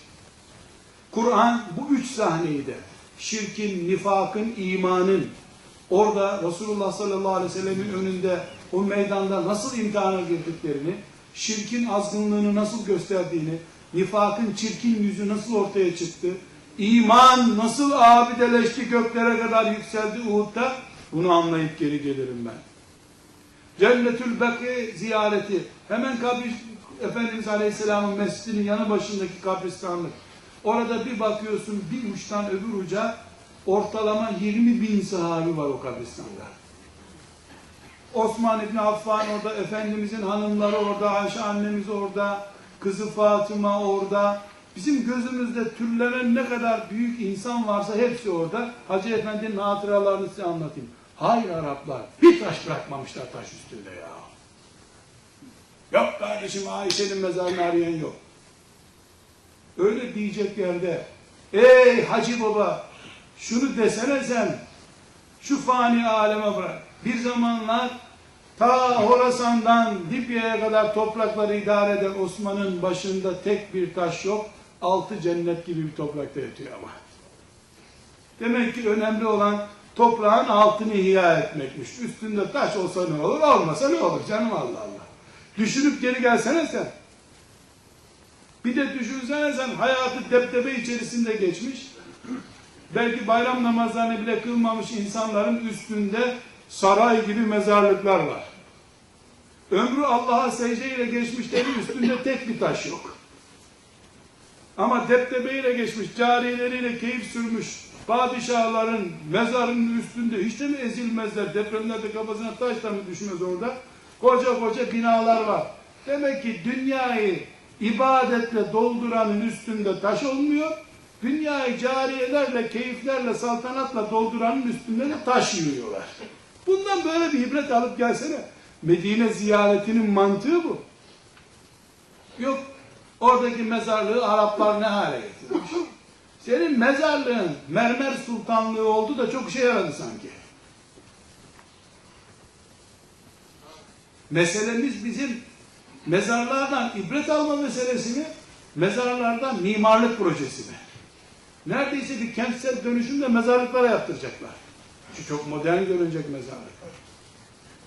Kur'an bu üç sahneyi de şirkin, nifakın, imanın orada Resulullah sallallahu aleyhi ve sellemin önünde o meydanda nasıl imtihana girdiklerini, şirkin azgınlığını nasıl gösterdiğini, nifakın çirkin yüzü nasıl ortaya çıktı, iman nasıl abideleşti göklere kadar yükseldi Uhud'da bunu anlayıp geri gelirim ben. Cennetül Beki ziyareti hemen kabir Efendimiz Aleyhisselam'ın mescidinin yanı başındaki kabristanlık. Orada bir bakıyorsun bir uçtan öbür uca ortalama 20 bin sahabi var o kabristanda. Osman İbni Affan orada, Efendimizin hanımları orada, Ayşe annemiz orada, kızı Fatıma orada. Bizim gözümüzde türlenen ne kadar büyük insan varsa hepsi orada. Hacı Efendi'nin hatıralarını size anlatayım. Hayır Araplar, bir taş bırakmamışlar taş üstünde ya. Yok kardeşim Ayşe'nin mezarını arayan yok. Öyle diyecek yerde, ey Hacı Baba, şunu desene sen, şu fani aleme bırak. Bir zamanlar ta Horasan'dan Libya'ya kadar toprakları idare eden Osman'ın başında tek bir taş yok, altı cennet gibi bir toprakta yatıyor ama. Demek ki önemli olan toprağın altını ihya etmekmiş. Üstünde taş olsa ne olur, olmasa ne olur canım Allah Allah. Düşünüp geri gelsene sen. Bir de düşünsene sen hayatı deptebe içerisinde geçmiş. belki bayram namazlarını bile kılmamış insanların üstünde saray gibi mezarlıklar var. Ömrü Allah'a secdeyle geçmişlerin üstünde tek bir taş yok. Ama deptebeyle geçmiş, cariyeleriyle keyif sürmüş padişahların mezarının üstünde hiç de mi ezilmezler? Depremlerde kafasına taş da mı düşmez orada? Koca koca binalar var. Demek ki dünyayı ibadetle dolduranın üstünde taş olmuyor. Dünyayı cariyelerle, keyiflerle, saltanatla dolduranın üstünde de taş yürüyorlar. Bundan böyle bir ibret alıp gelsene. Medine ziyaretinin mantığı bu. Yok, oradaki mezarlığı Araplar ne hale getirmiş? Senin mezarlığın mermer sultanlığı oldu da çok işe yaradı sanki. Meselemiz bizim mezarlardan ibret alma meselesini, mezarlardan mimarlık projesini. Neredeyse bir kentsel dönüşümle mezarlıklara yaptıracaklar. Şu çok modern görünecek mezarlıklar.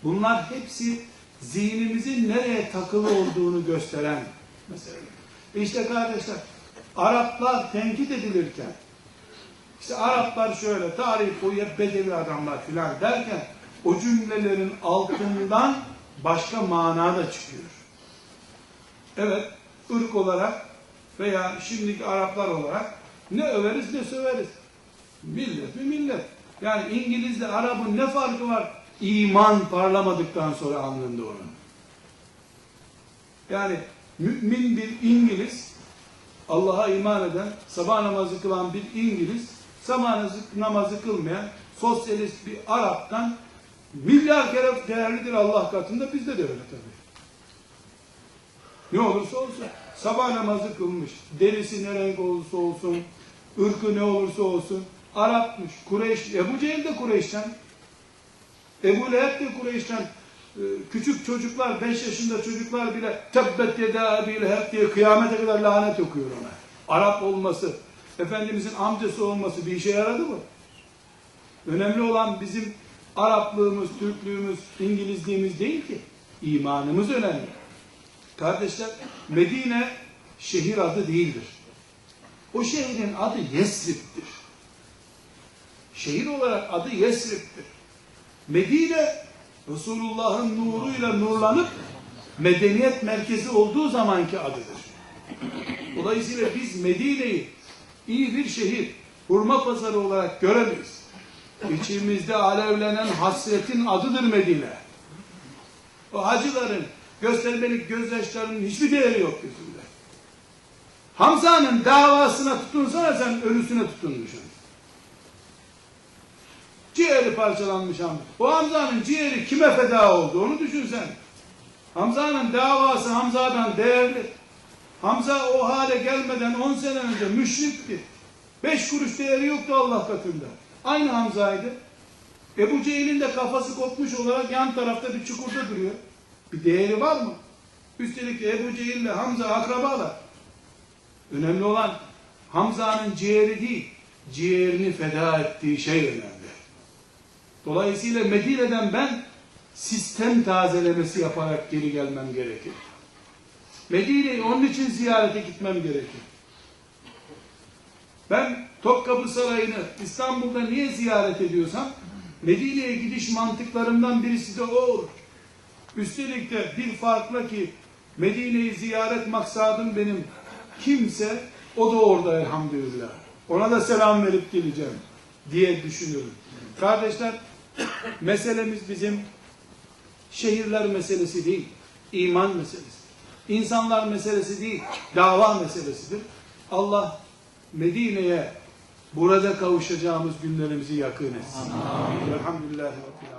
Bunlar hepsi zihnimizin nereye takılı olduğunu gösteren meseleler. İşte kardeşler, Araplar tenkit edilirken, işte Araplar şöyle, tarih boyu hep bedevi adamlar filan derken, o cümlelerin altından başka mana da çıkıyor. Evet, ırk olarak veya şimdiki Araplar olarak ne överiz ne söveriz. Millet mi millet. Yani İngilizle Arap'ın ne farkı var? İman parlamadıktan sonra alnında onun. Yani mümin bir İngiliz, Allah'a iman eden, sabah namazı kılan bir İngiliz, sabah namazı kılmayan sosyalist bir Arap'tan milyar kere değerlidir Allah katında, bizde de öyle tabii. Ne olursa olsun, sabah namazı kılmış, derisi ne renk olursa olsun, ırkı ne olursa olsun, Arapmış, Kureyş, Ebu Cehil de Kureyş'ten, Ebu Leheb de Kureyş'ten, Ee, küçük çocuklar, 5 yaşında çocuklar bile tebbet yeda Ebu Leheb diye kıyamete kadar lanet okuyor ona. Arap olması, Efendimizin amcası olması bir işe yaradı mı? Önemli olan bizim Araplığımız, Türklüğümüz, İngilizliğimiz değil ki. İmanımız önemli. Kardeşler, Medine şehir adı değildir. O şehrin adı Yesrib'dir. Şehir olarak adı Yesrib'dir. Medine Resulullah'ın nuruyla nurlanıp medeniyet merkezi olduğu zamanki adıdır. Dolayısıyla biz Medine'yi iyi bir şehir, hurma pazarı olarak göremeyiz. İçimizde alevlenen hasretin adıdır Medine. O hacıların, göstermelik gözyaşlarının hiçbir değeri yok gözünde. Hamza'nın davasına tutunsana sen ölüsüne tutunmuşsun. Ciğeri parçalanmış Hamza. O Hamza'nın ciğeri kime feda oldu onu düşünsen. Hamza'nın davası Hamza'dan değerli. Hamza o hale gelmeden 10 sene önce müşrikti. 5 kuruş değeri yoktu Allah katında. Aynı Hamza'ydı. Ebu Cehil'in de kafası kopmuş olarak yan tarafta bir çukurda duruyor. Bir değeri var mı? Üstelik Ebu Cehil ile Hamza akrabalar. Önemli olan Hamza'nın ciğeri değil, ciğerini feda ettiği şey önemli. Dolayısıyla Medine'den ben sistem tazelemesi yaparak geri gelmem gerekir. Medine'yi onun için ziyarete gitmem gerekir. Ben Topkapı Sarayı'nı İstanbul'da niye ziyaret ediyorsam Medine'ye gidiş mantıklarımdan birisi de o olur. Üstelik de bir farkla ki Medine'yi ziyaret maksadım benim kimse o da orada elhamdülillah. Ona da selam verip geleceğim diye düşünüyorum. Kardeşler meselemiz bizim şehirler meselesi değil, iman meselesi. İnsanlar meselesi değil, dava meselesidir. Allah Medine'ye burada kavuşacağımız günlerimizi yakın etsin. Amin. Alemin.